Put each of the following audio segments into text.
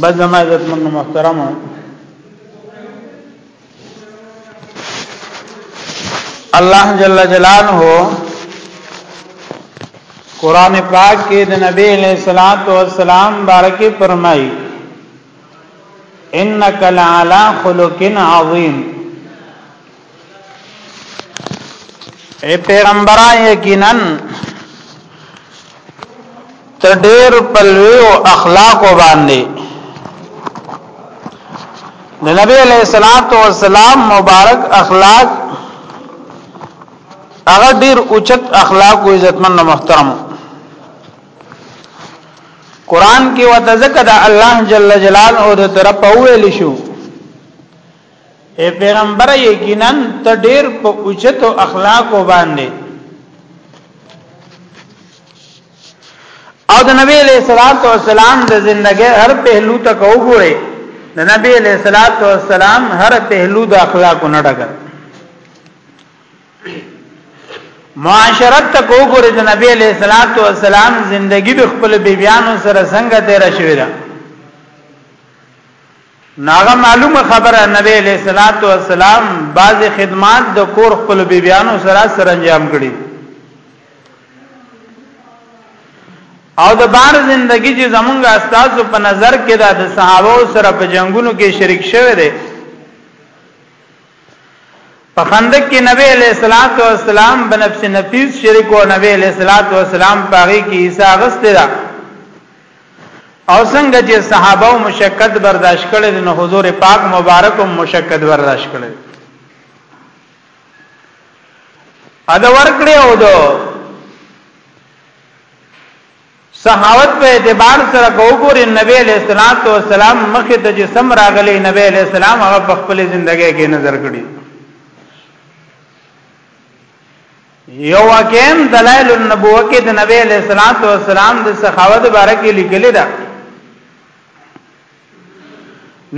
بس زما عزت من محترم الله جل جلاله قران پاک کې د نبی علیہ الصلات والسلام بارکه فرمایي انک لعلى خلق عظیم اے پیغمبره یقینا ته ډېر پلوي او اخلاق باندې د نبی علیہ الصلات والسلام مبارک اخلاق هغه ډېر اوچت اخلاق او عزتمن او محترم قران کې وتذکر الله جل جلاله او د طرف ویل شو اے پیغمبر یقینا ته ډیر په اوچتو اخلاقو باندې او د نبی له صلوات و سلام د ژوندګي هر پهلو ته وګوره د نبی له صلوات و سلام هر پهلو د اخلاقو نه ډګر معاشرت ته وګوره د نبی له صلوات و سلام ژوندګي د خپل بیبيانو سره څنګه تیر شوی ده نو هغه معلومه خبره نبی علیہ الصلات والسلام بعضی خدمات د کور خپل بیبیانو سره سره انجام کړي او د بار زندگی چې زمونږ استاد په نظر کې د صحابه سره په جنگونو کې شریک شوه دی په خندق کې نبی علیہ الصلات والسلام بنفس نفیس شرک او نبی علیہ الصلات والسلام پاغي کې عیسی غسته دا او څنګه چې صحابه او مشقت برداشت کړي نو حضور پاک مبارک او مشقت برداشت کړي ادا ورکړي او دو سخاوت په اعتبار سره کو ګورې نبی علیہ الصلوۃ والسلام مخه ته چې سم راغلی نبی علیہ السلام هغه په خپل ژوندۍ کې نظر کړی یو واقعم دلائل النبوه کې د نبی علیہ الصلوۃ والسلام د سخاوت باره کې لیکل دا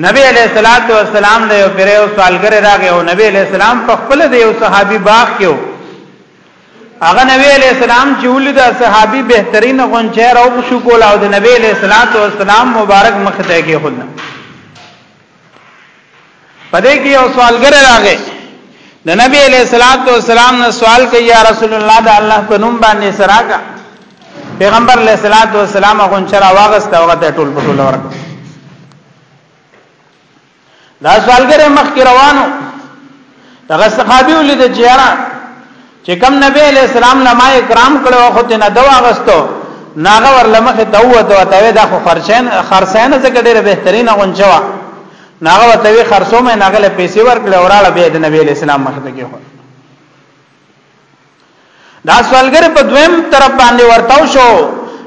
نبی علیہ الصلوۃ والسلام له یو پرې او سوالګر راغی او نبی علیہ السلام په خپل د یو صحابي باغ کې و هغه نبی علیہ السلام چې ولید صحابي بهترین غونچه راو شو کول او د نبی علیہ الصلوۃ والسلام مبارک مخ ته کې خلنه پدې کې یو سوالګر راغی د نبی علیہ الصلوۃ والسلام نه سوال کوي یا رسول الله د الله په نوم باندې سراکا پیغمبر علیہ الصلوۃ والسلام غونچر واغست او غته ټول په ټول ورک دا سوالګر مخ کې روانو دغه صحابي ولید چې یارا چې کوم نبی علی السلام لما اکرام کړو خو ته نه دوا غستو ناغه ورلمخه ته وته ته دا خو خرچین خرسین زګه ډیره بهترینه غونچوا ناغه ته وی خرسو مې ناغه له پیسې ورکړ اوراله به د نبی علی السلام مخ ته کېخو دا سوالګر په دویم طرف باندې ورتاو شو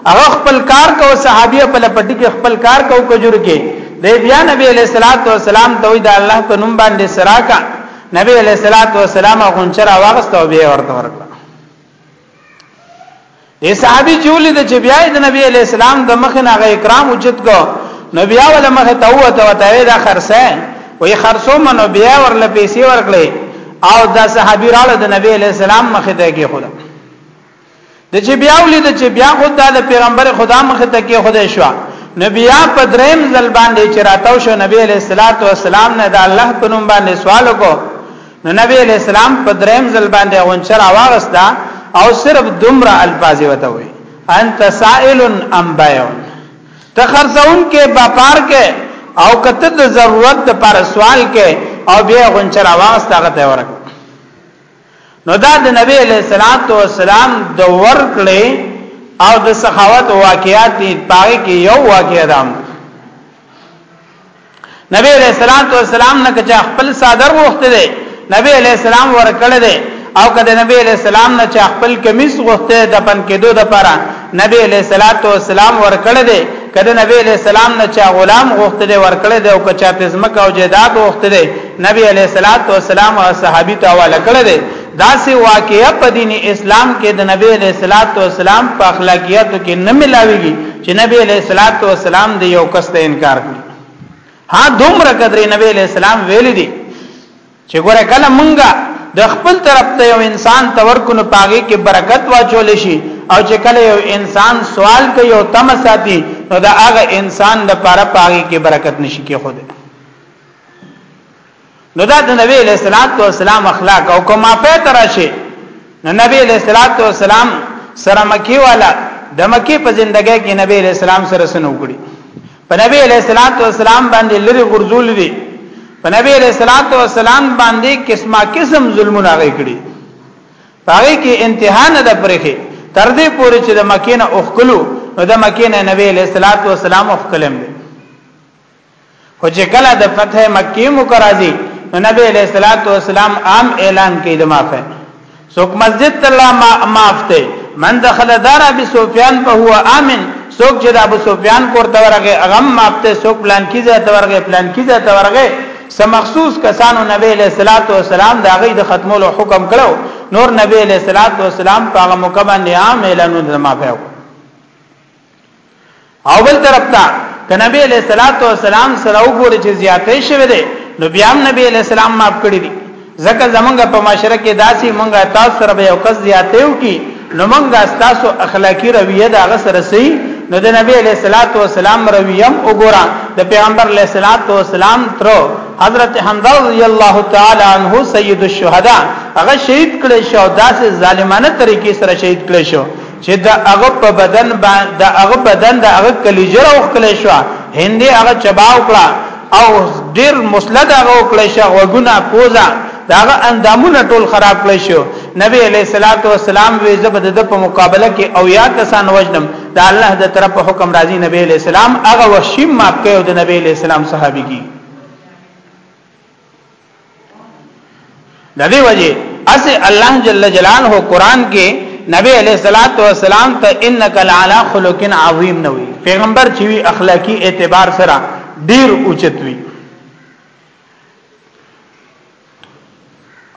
هغه خپل کار کو صحابي په لپټي کې خپل کار کو کجور کې د بیا نبی علیہ الصلوۃ والسلام ته د الله په نوم باندې سراکا نبی علیہ الصلوۃ والسلام غونچر واغست او بیا ورته ورکړه ای صحابي چولې د چې بیا د نبی علیہ السلام د مخ نه غي کرام وجود کو نبی اول مخ ته وته وته دا خرسه وې خرسو منو بیا ورل پیسې ورکړي او دا صحابي راړه د نبی علیہ السلام مخ ته کې خدا د چې بیا ولید چې بیا خود د پیغمبر خدا مخ ته کې خدای شو نبی په دریم ځل باندې چې راتاو شو نبی علیہ الصلات والسلام نه د الله په نوم باندې سوال وکړو نو نبی علیہ السلام په دریم ځل باندې غونچر اواغستا او صرف دومره الفاظ وته وي انت سائل ام بایو ته خرڅون کې باپار کې او کته د ضرورت پر سوال کې او بیا غونچر اواغستا غته ورک نو دا د نبی علیہ الصلات والسلام د ورکړې او د سخاوت واقعات دي پاره کې یو واقعیا ده نبی علیہ الصلات والسلام نه چې خپل صادر وخته دي نبی علیہ السلام ورکړې دي او کله نبی علیہ السلام نه چې خپل کمیس وخته د پن کېدو د پاره نبی علیہ الصلات والسلام ورکړې دي کله نبی علیہ السلام نه چې غلام وخته دي ورکړې دي او کچا تزمک او جیداد وخته دي نبی علیہ الصلوۃ والسلام او صحابي ته حواله کړی دی دا سه واقعیا په دین اسلام کې د نبی علیہ الصلوۃ والسلام په اخلاقیاتو کې نه ملاويږي چې نبی علیہ الصلوۃ والسلام د یو کس ته انکار کوي ها دومره قدرې نبی علیہ السلام ویل دي چې ګوره کله مونږه د خپل طرف ته یو انسان تورکونو پاګه کې برکت واچول شي او چې کله یو انسان سوال کوي او تم ساتي نو دا هغه انسان د پاره پاګه کې برکت نشي کې خوده نو دا د نبی علیہ الصلوۃ والسلام اخلاق او کومه په تر شي نو نبی علیہ الصلوۃ والسلام سره مکی والا د مکی په زندګۍ کې نبی علیہ السلام سره سنو کړی په نبی علیہ الصلوۃ والسلام باندې لری غرزول دي په نبی علیہ الصلوۃ والسلام باندې قسمه قسم ظلمونه غي کړی پاره کې انتها نه د پرخه تر دې پورې چې د مکینه اوخلو نو د مکینه نبی علیہ الصلوۃ والسلام اوخلم دي خو چې کله د فتح مکه مکرازي نو نبی علیہ الصلوۃ والسلام عام اعلان کړي د معافه څوک مسجد ته لا معاف ته من دخل دار ابي سفيان فهو امن څوک چې د ابو سفيان کور ته ورغه هغه معاف ته څوک پلان کیږي ته ورغه پلان کیږي ته ورغه سمخصوص کسانو نبی علیہ الصلوۃ والسلام دا غي د ختمولو حکم کړو نور نبی علیہ الصلوۃ والسلام په هغه مکمل عام اعلانونه معافه او بل طرف ته کنبی علیہ الصلات والسلام سره وګوري چې زیاتې شوه دی نو بیا هم نبی علیہ السلام معاف کړی دی ځکه زمونږ په معاشره کې داسې مونږه تاسو سره به یو کس زیاتې وکي نو مونږه تاسو اخلاقی رویه دا غسر سي نو د نبی علیہ الصلات والسلام رویم وګوره د پیغمبر علیہ الصلات والسلام تر حضرت حمزه رضی الله تعالی عنہ سید الشهدا هغه شهید کړي شو داسې ظالمانه طریقې سره شهید کړي شو چې دا هغه په بدن باندې دا هغه بدن دا هغه کلیجر او خلې شو هندي هغه چباو کړه او ډیر مسلط هغه وکړې شو وګونه پوزا دا هغه اندامونه ټول خراب کړې شو نبی علیہ الصلات والسلام وی زبد د په مقابله کې او یا کسان وجنم دا الله د طرف حکم راضی نبی علیہ السلام هغه وشیم ماپ کې او د نبی علیہ السلام صحابي کی د دې وجه اس الله جل جلاله قران کې نبی علیہ الصلات والسلام ته انک لعلى خلق عظیم نوې پیغمبر چې وی اخلاقی اعتبار سره ډیر اوچت وی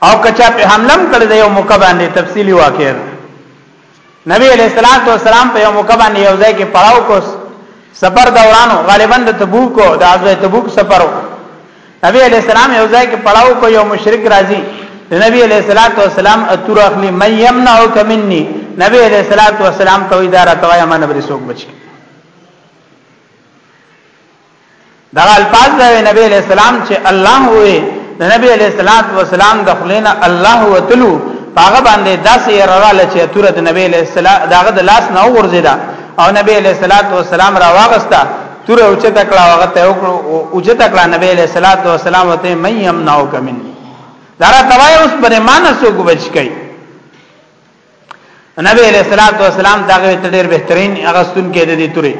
او کچا په حملم کړی د یو موقع باندې تفصیلی واقعا نبی علیہ الصلوۃ والسلام په یو موقع باندې یو ځای کې پړاو کوس سفر دورانو غالبا د تبوک او د غزوه تبوک سفرو نبی علیہ السلام یو ځای کې پړاو کو یو مشرک راځي نبی علیہ الصلوۃ والسلام اتور اخلي من یمنعک مني نبی علیہ الصلوۃ والسلام ته اداره توای من بری سوق بچ دا الفاظ د نبی علیہ السلام چې الله وې د نبی علیہ الصلات والسلام د خلینا الله وتلو هغه باندې داسې رااله چې تور د نبی علیہ السلام داغه د لاس نه وغورځیدا او نبی علیہ الصلات والسلام را واغستا تور او چې تکړه هغه ته او چې تکړه نبی علیہ الصلات والسلام ته مې يم ناو کمن دارا توای اوس پر مان سو کو بچ کئ نبی علیہ الصلوۃ والسلام دا غوې ته ډېر بهترین اغستون کې د دې توري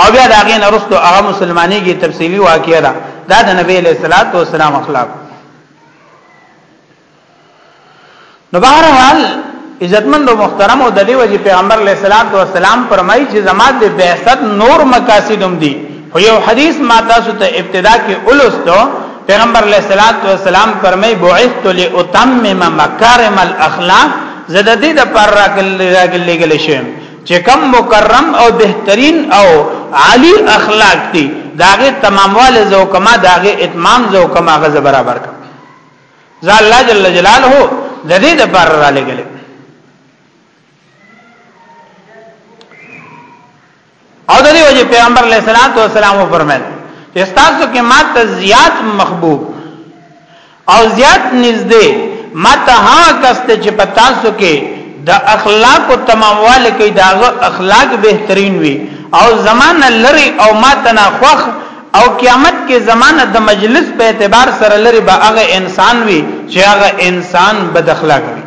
او بیا دا غې نرستو هغه مسلمانۍ کې تفصیلی واقعیا ده دا د نبی علیہ الصلوۃ والسلام اخلاق نو بهر حال عزتمند او محترم او د دې وجه پیغمبر علیہ الصلوۃ والسلام فرمایي چې زماد د بعثت نور مقاصدوم دي خو یو حدیث ما تاسو ته ابتدا کې ولستو پیغمبر علیه الصلاۃ والسلام فرمای بعثت لاتمم مکارم الاخلاق زده دې د پر راګلګل شم چې کم مکرم او بهترین او عالی اخلاق دي داغه تمامواله زو کما داغه اتمام زو کما غزه برابر کړ ځا الله جل جلاله د دې د پر را لګل او د دې وجه پیغمبر علیه الصلاۃ والسلام فرمایل چې تاسو کې ماته زیات محبوب او زیات نږدې ماته هغه کس ته چې په تاسو کې د اخلاق او تمامواله کې دا اخلاق بهترین وي او زمانه لري او ماته نه خوخ او قیامت کې زمانه د مجلس په اعتبار سره لري به هغه انسان وي چې هغه انسان بد اخلاق وي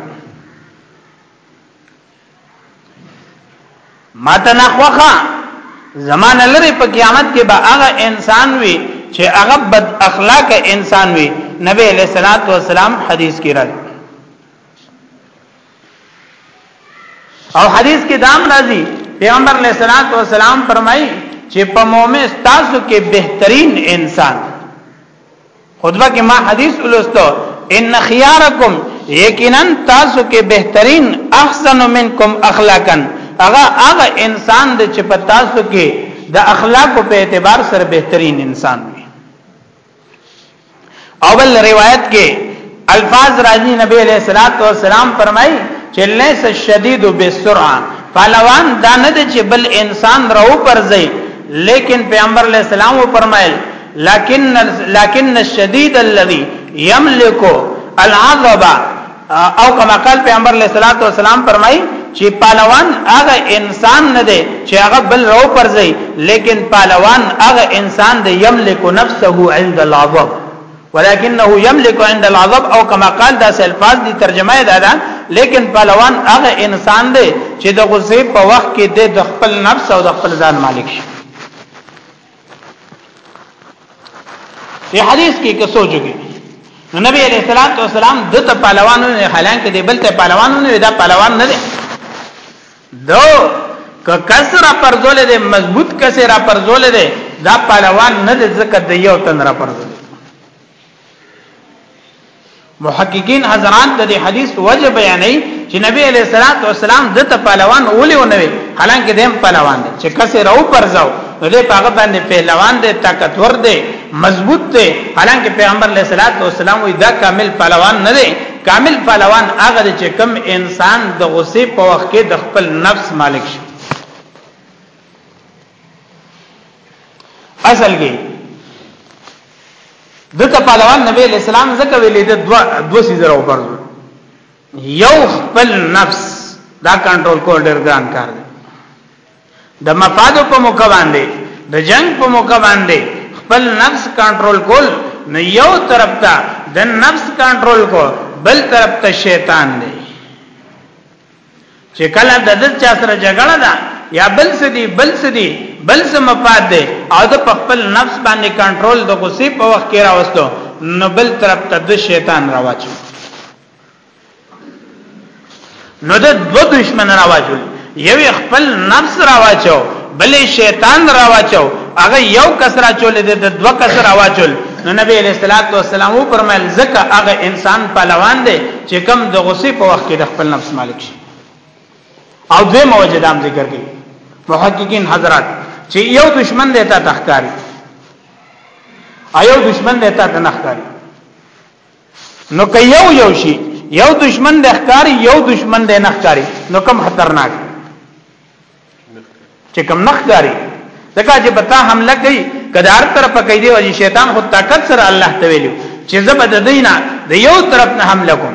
ماته نه خوخه زمانه لري په قیامت کې به هغه انسان وي چې هغه بد اخلاق انسان وي نبی علیہ الصلوۃ والسلام حدیث کې راځي او حدیث کې دام راځي پیغمبر علیہ الصلوۃ والسلام فرمایي چې په مؤمن تاسو کې بهترین انسان خطبه کې ما حدیث ولستو ان خيارکم یقینا تاسو کې بهترین احسن منکم اخلاقا هغه هغه انسان د چې په تاسو کې د اخلاق په اعتبار سره بهترین انسان وي اول روایت کې الفاظ راځي نبی علیہ الصلوۃ والسلام فرمایي چې لیس الشدید بالسرعه پهلوان دا نه دی چې بل انسان راو پرځي لیکن پیغمبر علیہ السلام و فرمایل لكن لكن الشديد الذي يملك العذاب او کما قال پیغمبر علیہ الصلوۃ والسلام فرمایي چې پهلوان هغه انسان نه دی چې هغه بل رو پرځي لیکن پهلوان هغه انسان دی يملك نفسه عند العذاب ولكنه يملك عند العذاب او كما قال دا الفاظ دي ترجمه ده ده لیکن پهلوان هغه انسان دی چې د غصې په وخت کې د خپل نفس او د خپل ځان مالک شي په حدیث کې که سوچو کې نو نبی علیہ الصلوۃ والسلام دته پهلوانونه حالانکه دی بل ته پهلوانونه دا پهلوان نه دی دو که کس را پرزول دی مضبوط کس را پرزول دی دا پهلوان نه دی ځکه د یو تن را پرزول محققین حضرات د دې حدیث وجه بیانې چې نبی علیہ الصلوۃ والسلام د ته پهلوان اولې و نه وي حالانکه دیم پهلوان دی چې کس راو پرځاو نو دې پاګه باندې پهلوان دی طاقتور دی مضبوط دی حالانکه پیغمبر علیہ الصلوۃ والسلام وی دا کامل پهلوان نه دی کامل پهلوان هغه دی چې کم انسان د غصې په وخت کې د خپل نفس مالک شي اصل کې دته پهلوان نبی اسلام زکه ویلې د دو دو سیزر او پر یو خپل نفس دا کنټرول کول ډیر ګران کار دی د مفادو په موقع باندې د جنگ په موقع باندې خپل نفس کنټرول کول نو یو طرف ته د نفس کنټرول کو بل طرف ته شیطان دی چې کله د دې چا سره جګړه ده یا بل څه دی بل څه دی بل څه مفاد دی او د خپل نفس باندې کنټرول د غصې په وخت کې راوستو نو بل طرف ته د شیطان راوچو نو د دو دشمن راواچول یو خپل نفس راواچو بل شیطان راواچو هغه یو کس راچول د دو کس راواچول نو نبی علیہ الصلوۃ والسلام فرمایل زکه هغه انسان پهلوان دی چې کم د غصې په وخت کې د خپل نفس مالک شي او دوی موجدام ذکر کوي محققین حضرات چې یو دشمن دی تا تخکاری ایو دشمن دی تا تنخکاری نو که یو یو شي یو دشمن د ښکاری یو دشمن د نخکاری نو کم خطرناک چې کم نخکاری ځکه چې پتا حمله کوي کدار تر پکې دی او شیطان خو طاقت سره الله ته ویلو چې زبد دینه د یو طرف نه حمله کوم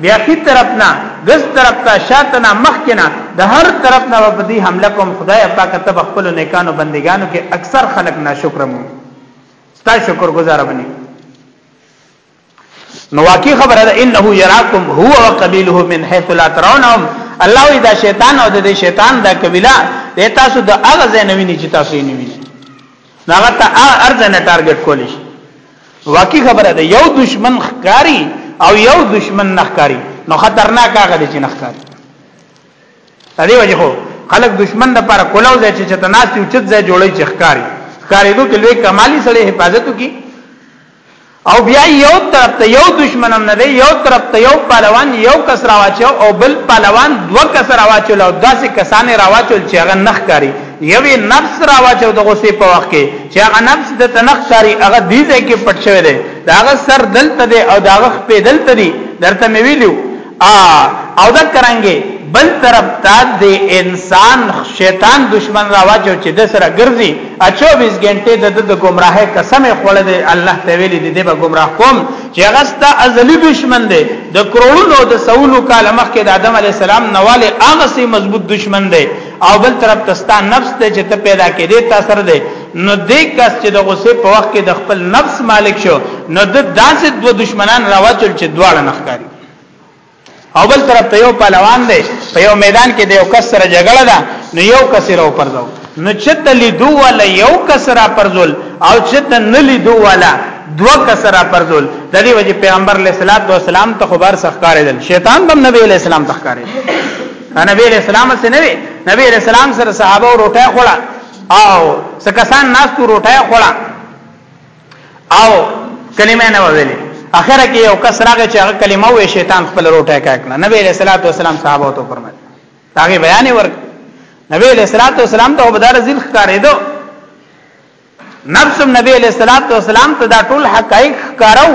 بیا خی طرف نه غز طرف ته شاته نه مخکې نه د هر طرف نه په دې حمله کوم خدای پاک ته خپل نیکانو بندګانو کې اکثر خلک ناشکر مو ستا شکر گزار بني نو واقعي خبره ده انه يراكم هو وقبيله من حيث لا ترونهم الله اذا شیطان او د شیطان د قبيله د تاسو د اغه زنویني چې تاسو یې نه وینئ هغه ته ارزه نه ټارګټ کول شي واقعي خبره ده یو دشمن ښکاری او یو دشمن نخکاری نو خطرناک هغه دی چې نخکاری دې وجه خو خلک دشمن د پر کولاو ځای چې تناسي اوچت ځای جوړي چې ښکاری ښکاری دوی کې لوی کمالي سره حفاظت وکړي او بیا یو طرف ته یو دشمن هم نه دی یو طرف ته یو پهلوان یو کس راواچو او بل پهلوان دوه کسه راواچول او داسې کسان یې راواچول چې هغه نه ښکاري یو یې نفس راواچو د غصې په وخت کې چې هغه نفس د ته نه ښکاري هغه دې ځای کې پټ شوی دی د هغه سر دلته دی او د هغه خپې دلته دي درته مې ویلي ا او دا کرانګې بل طرف ته د انسان شیطان دشمن راواچو چې د سره ګرځي ا 24 غنټه د د گمراهه قسم خوړه دی الله تعالی دې دې به گمراه کوم چې هغه ست ازلی دشمن دی د کرونو د سونو کال مخکې د آدم علی السلام نواله هغه سي مضبوط دشمن دی او بل طرف ته ستا نفس ته چې ته پیدا کې دې تاثر دی نو دې کس چې د غصه په وخت کې د خپل نفس مالک شو نو د داسې دو دشمنان راوچل چې دواړه نخکاری او بل طرف ته یو پهلوان دی په یو میدان کې د یو کس سره جګړه ده نو یو کس یې راو پرځو نو چې د لیدو ولا یو کس را پرځول او چې د نه لیدو ولا دو کس را پرځول د دې وجه پیغمبر علیه الصلاۃ والسلام ته خبر سخکارې دل شیطان بم نبی علیه السلام تخکارې نبی علیه السلام سره نه نبی علیه السلام سره صحابه روټه خوړه او سکسان ناس کو روټه خوړه او کلمه نه ویلې اخره کې یو کس راغی چې هغه کلمه وې شیطان خپل روټه کاکنه نبی علیہ الصلوۃ والسلام صحابه ته فرمایي هغه بیان ورک نبی علیہ الصلوۃ والسلام ته بدار ذل ښکارېدو نفسم نبی علیہ الصلوۃ والسلام ته دا ټول حقایق ښکارو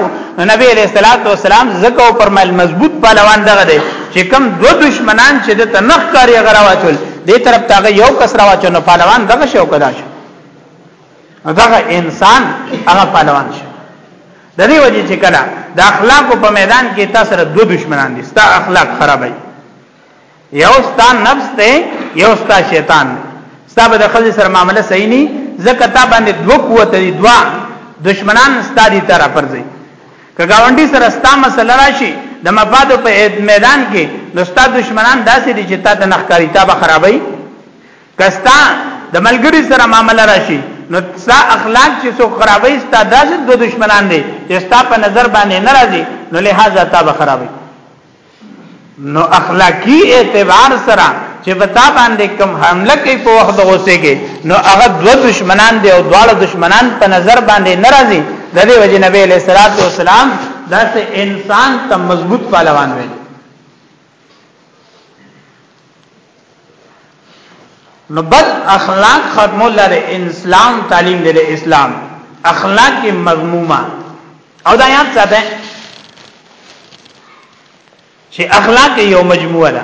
نبی علیہ الصلوۃ والسلام زکه او فرمایل مضبوط پهلوان دغه دی چې کم دو دشمنان چې د تنخ کاری غراواتل دې طرف ته یو کس راوچو نو پهلوان دغه شو کدا شو نو دغه انسان هغه پهلوان شي د دې وجه چې کله د اخلاق په میدان کې تاسو سره دوه دشمنان دي ستا اخلاق خرابای یو ستا نفس ته یو ستا شیطان ستا به د خځې سره معامله صحیح نه ځکه تا باندې دوه قوت دي دوا دشمنان ستا دي تر پرځي کګاونډي سره ستا مسله راشي د مفاد په میدان کې نو ستا دشمنان داسې دي چې تا د نخکاری تا به خرابای که ستا د ملګري سره معامله راشي نو ستا اخلاق چې څوک خرابوي ستا داسې دو دشمنان دي چې ستا په نظر باندې نه راځي نو لهدا تا به خرابوي نو اخلاقی اعتبار سره چې په تا باندې کم حمله کوي په وخت د غوسه کې نو هغه دو دشمنان دی او دواړه دشمنان په نظر باندې ناراضي د دې وجه نبی له صلوات و سلام داسې انسان ته مضبوط پهلوان وي نو بد اخلاق ختمول د اسلام تعلیم دی د اسلام اخلاق مضمومه او دا یاد ساته چې اخلاق یو مجموعه ده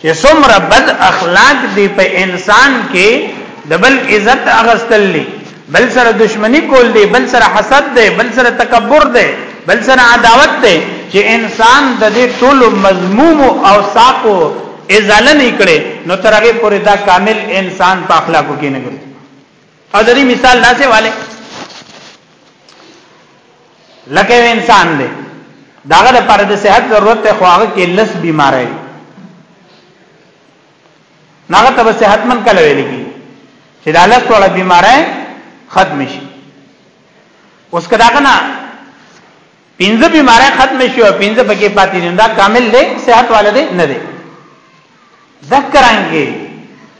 چې څومره بد اخلاق دی په انسان کې د بل عزت اغستل دي بل سره دشمنی کول دي بل سره حسد دی بل سره تکبر دی بل سره عداوت دی چې انسان د دې ټول مضموم او ساقو ازاله نه کړي نو ترغه پورې دا کامل انسان په اخلاقو کې نه ګرځي او دری مثال داسې والے لکه انسان دی داغه لپاره د صحت ضرورت ته خو هغه کې لس بیماری ناغه ته صحت من کله ویل کی چې دا لس وړه بیماری ختم شي اوس کداغه نه پنځه بیماری ختم شي او پنځه پکې پاتې دي دا کامل دی صحت والا دی نه دی ذکرانګي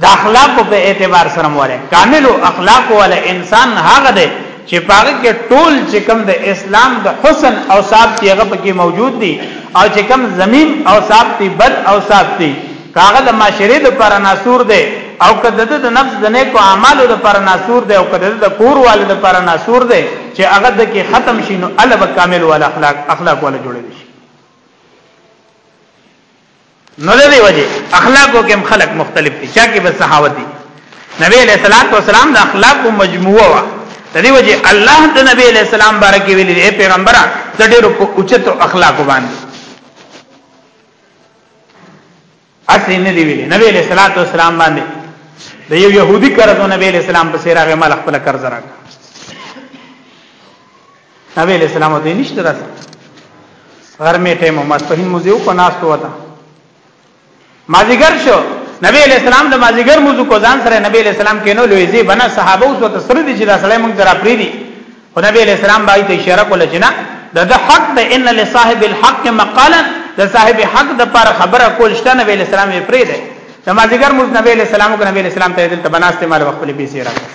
د اخلاق په اعتبار سره موره کامل اخلاق ول انسان هغه دی چې پاره کې ټول چې کوم د اسلام د حسن او صاحب تیغه پکې موجود دي او چې کوم زمين او صاحب تی بد او صاحب تی که هغه د معاشرې لپاره ناسور دی او که د ده د نفس د نېکو اعمالو لپاره ناسور دی او که د ده د کور والو لپاره ناسور دی چې هغه د کې ختم شي نو الله به کامل ول اخلاق اخلاق ول جوړوي شي نو د دې وجه اخلاقو کې خلق مختلف دي چا کې به صحاوت دي نبی علیہ الصلوۃ والسلام د اخلاق مجموعه وا د دې وجه الله د نبی علیہ السلام بارکه ویلي اے پیغمبره د ډېرو اوچتو اخلاق باندې اصلي نه دی ویلي نبی علیہ الصلوۃ والسلام باندې د یو يهودي قرضو نبی علیہ السلام په سیراغه مال خپل قرض راک نبی علیہ السلام ته نشته راته غرمه ټیم ما په هین مزیو کو ناس تو وتا مازیګر شو نبی علیہ السلام د مازیګر موضوع کو ځان سره نبی علیہ السلام کینو لوی زی بنا صحابه اوس ته سره دي چې دا سړی موږ درا پری دي خو نبی علیہ السلام باغی ته اشاره کوله چې نه د د حق د ان لصاحب الحق مقالا د صاحب حق د پر خبره کول شته نبی علیہ السلام یې پرې ده نمازګر موږ نبی علیہ السلام او نبی علیہ السلام ته دلته بناسته مال وخت په پیسې راکړ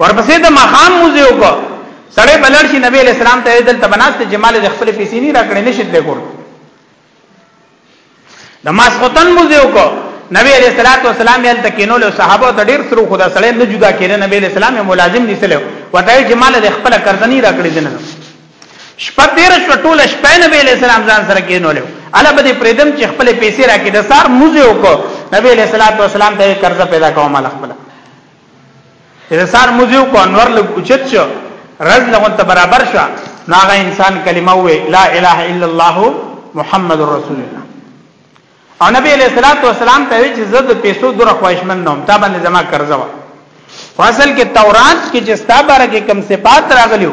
ورپسې د مخام موزه وکړه سړی بلړ شي نبی علیہ السلام ته دلته بناسته جمال د خپل پیسې نه راکړې نشد لګور د ماسختن مو زیو کو نبی علیہ الصلوۃ والسلام یې تکینو له صحابه ته ډیر سرو خدا سره نه جدا کړي نبی علیہ السلام ملازم نیسلو وتاي چې مال د خپل کرزنی راکړي دنه شپه تیر شو ټول شپه نبی علیہ السلام ځان سره کینو له الا بده پردم چې خپل پیسې راکړي د سار مو زیو کو نبی علیہ الصلوۃ والسلام ته قرض پیدا کوم مال خپل چې سار موزیو کو انور لګ اوچت شو رز لغون ته برابر شو نو هغه انسان کلمه وې لا اله الا الله محمد رسول الله او نبی علیہ الصلوۃ والسلام ته چې زه د پیسو دره خواهشمن نوم تا باندې زما قرض و فاصل کې تورات کې چې ستا بار کې کم صفات راغلیو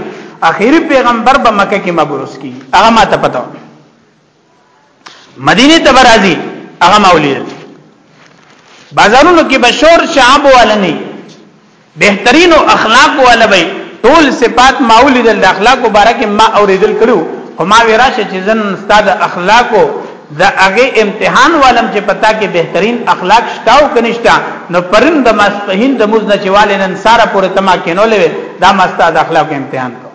اخیری پیغمبر به مکه کې مبعوث کی هغه ما ته پته مدینه ته برازي هغه مولید بازارونو کې بشور شعب ولني بهترینو اخلاق ولبي ټول صفات ماولید د اخلاق مبارک ما اوریدل کړو خو ما وراشه چې زن استاد اخلاقو د هغه امتحان والم چې پتا کې بهترین اخلاق شته او کنيشته نو پرم د ماسپهین د مزنه چواله نن ساره پورې تما کینولې دا ماستا د اخلاق امتحان کو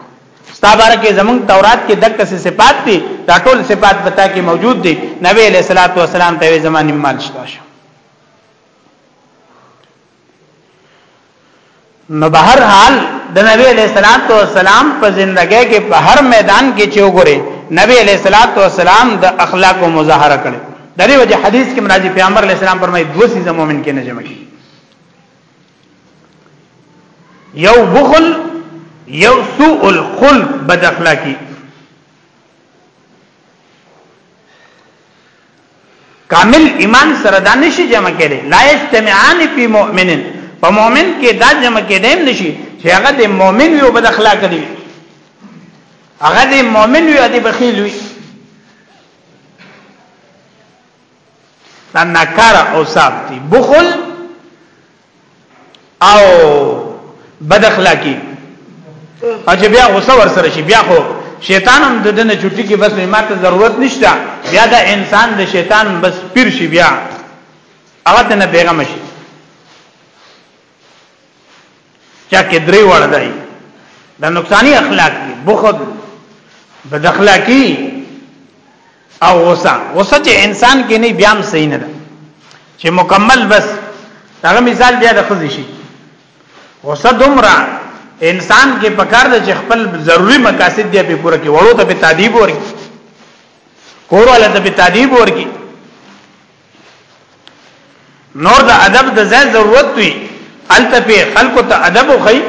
ستا باره کې زمونږ تورات کې دک څه صفات دي دا ټول صفات پتا کې موجود دي نبی علیہ الصلوۃ والسلام ته زمانه مال شته شو نو به هر حال د نبی علیہ الصلوۃ والسلام په ژوندۍ کې په هر میدان کې چې وګوره نبی علیہ الصلوۃ والسلام د اخلاق او مظاهره کړي دغه وجه حدیث کې مناجی پیغمبر علیہ السلام فرمایي دوه سیزه مؤمن کې نه جمع کی یو بخل یو سوء الخلق بد اخلاقی کامل ایمان سره دا نشي جمع کړي لا یجتمعان فی مؤمن په مؤمن کې دا جمع کړي نشي چې هغه د مؤمن یو بد اخلاق دی هغه د مؤمن یو دی بخیل وي دا ناکار اوصاف دي بخل او بد اخلاقی او چې بیا غوسه ور سره شي بیا خو شیطان هم د دنه چټي کې بس ماته ضرورت نشته بیا دا انسان د شیطان بس پیر شي بیا هغه ته نه بیغم شي چا کې درې وړ دی دا نقصانی اخلاق دی بخل بد اخلاقی او غصه غصه چې انسان کې نه بیا هم صحیح نه ده چې مکمل بس دا مثال بیا د خزي شي غصه دومره انسان کې پکار ده چې خپل ضروری مقاصد دی په پوره کې وړو ته په تادیب ورکی کور ولا ته په تادیب ورکی نور د ادب د ځای ضرورت وي الته په خلکو ته ادب وخی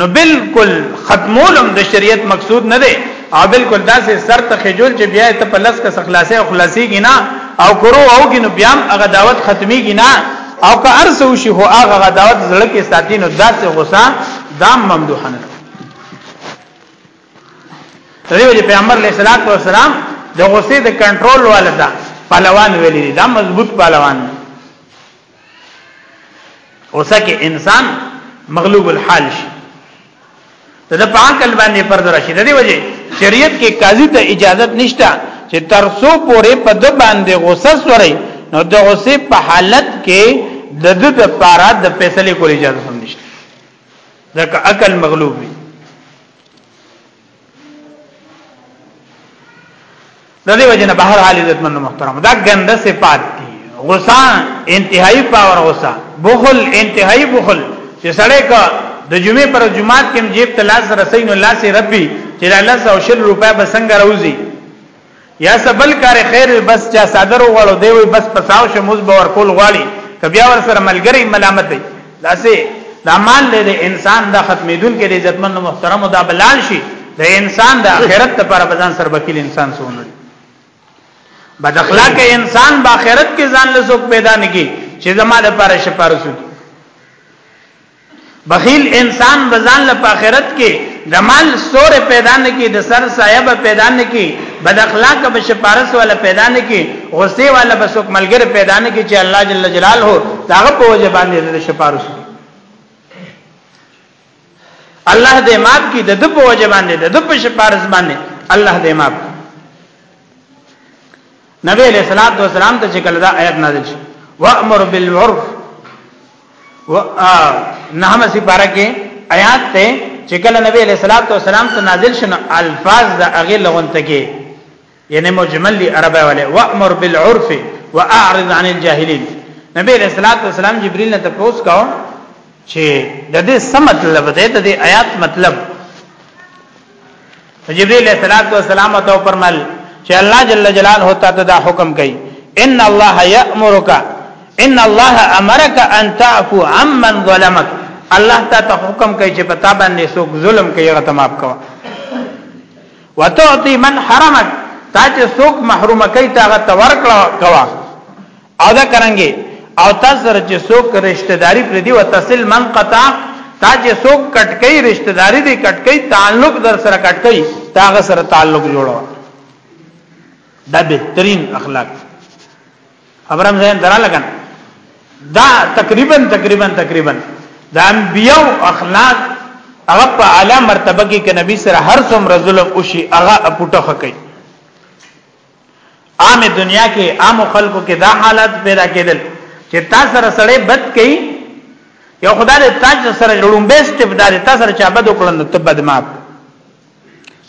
نو بالکل ختمولم د شریعت مقصود نه دی او بالکل داسې سر ته خجول چې بیا ته په لس کس خلاصې او خلاصې گینا او کرو او گینو بیا هغه دعوت ختمي گینا او که ارسو شي هو هغه دعوت زړه کې ساتي نو داسې غوسه دام ممدوحنه دیو چې پیغمبر علیه الصلاۃ والسلام د غصې د کنټرول والدا پهلوان ویلي دي دا مضبوط پهلوان اوسه کې انسان مغلوب الحال شي دا په عقل باندې فرض راشي د دې وجه شریعت کې قاضي ته اجازه نشته چې ترسو پورې په د باندې غصه سوري نو د غصې په حالت کې د د لپاره د فیصله کول اجازه هم نشته ځکه عقل مغلوب وي د دې وجنه بهر حال عزت من محترم دا ګنده صفات دي غصه انتهایی پاور غصه بخل انتهایی بخل چې سړی کا د جمعې پر جمعات کې جیب ته لاس رسین الله سي ربي چې لاس او شل روپیا به څنګه راوځي یا سبل کار خیر وي بس چا صادر وغواړو دی وي بس پساو شه موز به ورکول غواړي که بیا ور سره ملګری ملامت دی داسې دا مال له د انسان د ختمېدون کې د عزتمن محترم دا بلال شي د انسان د آخرت لپاره بزن سر وکیل انسان سونه بد اخلاق انسان با آخرت کې ځان له څوک پیدا نگی چې زما لپاره شپارسو بخیل انسان به ځان له په اخرت کې د مال ستوری پیدا نه کړي، د سر سایه به پیدا نه کړي، بد اخلاقه به شپارس والا پیدا نه کړي، غصې والا به څوک ملګری پیدا نه کړي چې الله جل جلاله د هغه په وجه باندې د شپارس کړي. الله دې معاف کړي د ده په وجه باندې د ده په شپارس باندې الله دې معاف کړي. نبی علیہ الصلوۃ والسلام ته چې کله دا آیت نازل شو وامر بالعرف و نهمه سپاره کې آیات ته چې کله نبی علیہ الصلوۃ والسلام ته نازل شنه الفاظ د اغه لغونته کې یعنی مجمل دی عربه والے وامر بالعرف واعرض عن الجاهلین نبی علیہ الصلوۃ والسلام جبرئیل نه تپوس کاو چې د دې سم مطلب دی د دې آیات مطلب جبريل عليه الصلاه والسلام ته فرمایل چې الله جل جلاله ته دا حکم کوي ان الله يأمرك ان الله امرك ان تعفو عمن ظلمك الله ته حکم کوي چې پتا باندې څوک ظلم کوي هغه ته معاف کوه وتعطي من حرمك تا چې څوک محروم کوي تا هغه ته ورکړه کوه او دا کرانګي او تاسو سره چې څوک رشتہ داری پر دی وتصل من قطع تا چې څوک کټکې رشتہ داری دی کټکې تعلق در سره کټکې تاغه سره تعلق جوړو دا بهترین اخلاق خبرم ځین درا لګن دا تقریبا تقریبا تقریبا دا انبیو اخلاق هغه په اعلی مرتبه کې کې نبی سره هر څومره ظلم وشي هغه پټه خکې عامه دنیا کې عام خلکو کې دا حالت پیدا کېدل چې تا سره سړی بد کوي یو خدای دې تاج سره لومبه استبداد تا سره چا بد وکړل نو تبد مات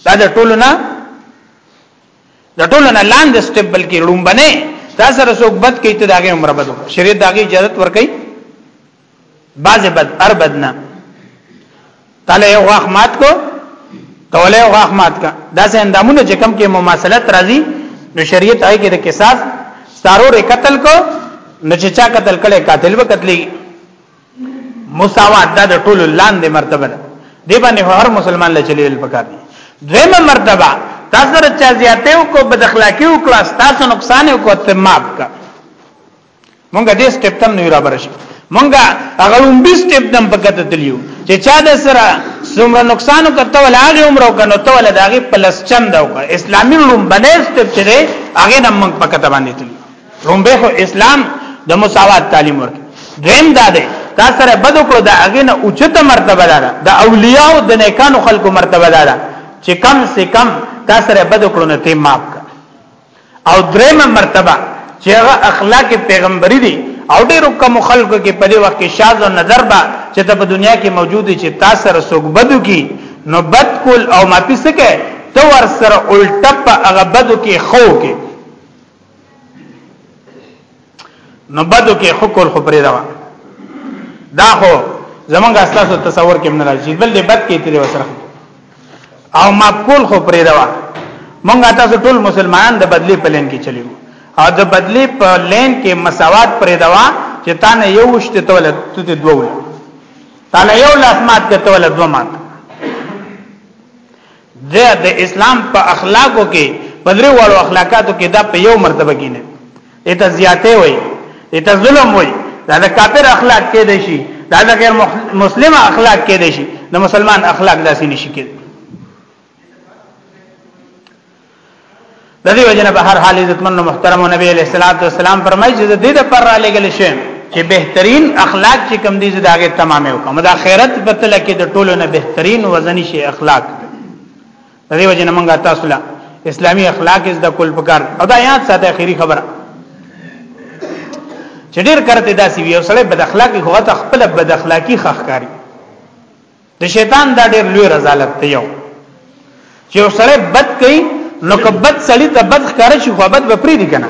دا د ټولو نه د ټولو نه لاندې استب بلکې لومبنه تا سره څوک بد کوي ته داګه عمر بد شریعت داګه اجازه ورکړي بعض بد ار بدنا تله یو غاخ مات کو توله یو غاخ مات کا دا سه اندامونه چې کم کې مماثلت راځي نو شریعت آی کې د قصاص ستارو ر قتل کو نو چې چا قتل کړي قاتل به قتلې مساوات دا د ټول لاندې مرتبه ده دی باندې هر مسلمان له چلیل پکار دي دویمه مرتبه تاسو را چا زیاته کو بد اخلاقی او کلاس تاسو نقصان او کو تماب کا مونږ دې سټپ تم نه را برش مونږ هغه هم به سټپ تم پکته تلیو چې چا د سره څومره نقصان وکړ ول هغه عمر وکنو ته ول داغه پلس چند وکړ اسلامي روم بنې سټپ چې هغه نن مونږ پکته باندې تلیو روم به خو اسلام د مساوات تعلیم ورک دویم دا دی تا سره بد وکړو دا هغه نه اوچته مرتبه ده د اولیاء او د نیکانو خلکو مرتبه ده چې کم سے کم تا سره بد وکړو نه ته معاف او درېمه مرتبه چې هغه اخلاق پیغمبري دي او ډېرو کم خلکو کې په دې وخت کې شاذ او نظر با چې ته په دنیا کې موجود چې تاسو سره څوک بدو کی نو بد کول او ما پیسکه تو ور سره الټه په هغه بدو کې خو کې نو بدو کې حکول خو پرې دا دا خو زمونږ اساسو تصور کې نه راځي بل دې بد کې تیرې وسره او ماقول خو پرې دا مونږ تاسو ټول مسلمانان د بدلی پلان کې چلیو او د بدلی په لین کې مساوات پرې دا چې تا نه یو شته تول ته دوه تعالی یو لاس مات کته ول دوه مات دا د اسلام په اخلاقو کې په درې وړو اخلاقاتو کې دا په یو مرتبه کې نه اته زیاته وي اته ظلم وي دا د کافر اخلاق کې دي شي دا د غیر مسلم اخلاق کې دي شي د مسلمان اخلاق داسې نشي کېږي د دې وجنه په هر حال عزت منو محترم نبی علیہ الصلوۃ والسلام فرمایي چې د دې د پر را لګل شي چې بهترین اخلاق چې کم دي زداګه تمامه وکم د آخرت په تل کې د ټولو نه بهترین وزن شي اخلاق د دې وجنه مونږه تاسو له اسلامی اخلاق از د کول پکار او دا یاد ساته اخیری خبره چې ډیر کرته داسي وي او سړی بد اخلاقی هغه خپل بد اخلاقی خخکاری د شیطان دا ډېر لوی رضالت دی یو چې یو سړی بد کوي نو که بد سړی ته بد ښکار شي خو بد به پری دی کنه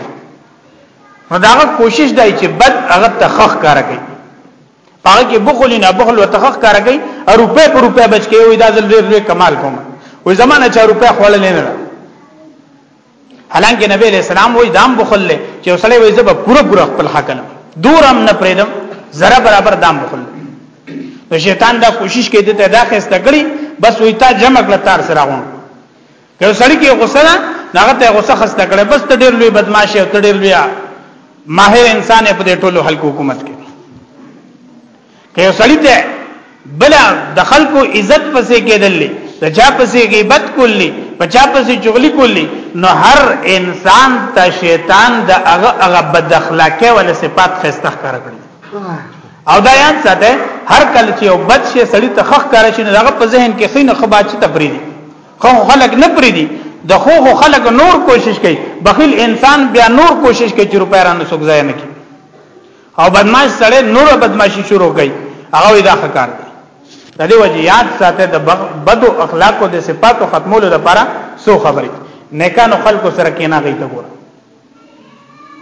نو دا کوشش دی چې بد هغه ته خخ کار کوي هغه کې بخل نه بخل او تخخ کار کوي او روپې پر روپې بچ کوي دا ځل ډېر لوی کمال کوم وې زمانه چې روپې خړلې نه حالانکه نبی علیہ السلام وای دام بخل له چې وسړی وای زب پورا پورا خپل حق نه دورم نه پریدم زره برابر دام بخل نو شیطان دا کوشش کوي ته دا خسته کړی بس وای تا جمع کړ تار سره غون که وسړی کې غوسه نه هغه ته غوسه خسته کړي بس ته ډیر لوی بدمعشي او ته ډیر لوی ماهر انسان په دې ټولو حلق حکومت کې که یو سړی ته بل د خلکو عزت پسې کېدل د چا پسې غیبت کولی په چا پسې چغلی کولی نو هر انسان ته شیطان د هغه هغه بد اخلاقه ول صفات خسته کار کړی او دا یاد ساته هر کله چې یو بد شي سړی ته خخ کار شي نو هغه په ذهن کې خینه خبا چې تفریدي خو خلک نه پریدي د خو خو خلک نور کوشش کوي بخیل انسان بیا نور کوشش کوي چې روپې رانه سوګځای نه کوي او بدمعاش سره نور بدمعشي شروع کړي هغه دا ښکار دی د دې وجه یاد ساته د بدو اخلاقو د صفاتو ختمولو لپاره سو خبرې نیکانو خلکو سره کې نه غي ته ګور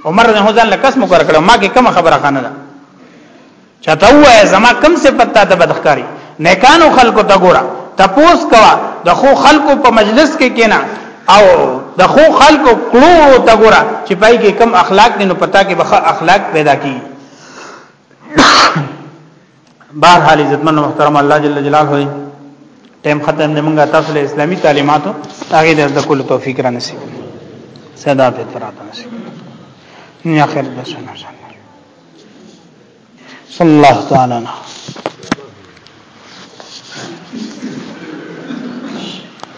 عمر نه ځان لکس مو کړ ما کې کوم خبره خانه ده چاته وای زما کم صفات ته د بدخکاری نیکانو خلکو ته ګور تپوس کوا د خو خلکو په مجلس کې کېنا او د خو خلکو کړو ته ګوره چې پای کې کم اخلاق نه پتا کې بخ اخلاق پیدا کی بهر حال عزتمن محترم الله جل جلاله دی ټیم ختم نه مونږه تاسو له اسلامي تعلیماتو هغه د زده کولو توفیق را نصیب صدا ته ترات نصیب نه اخر د سنه صلی الله تعالی علیه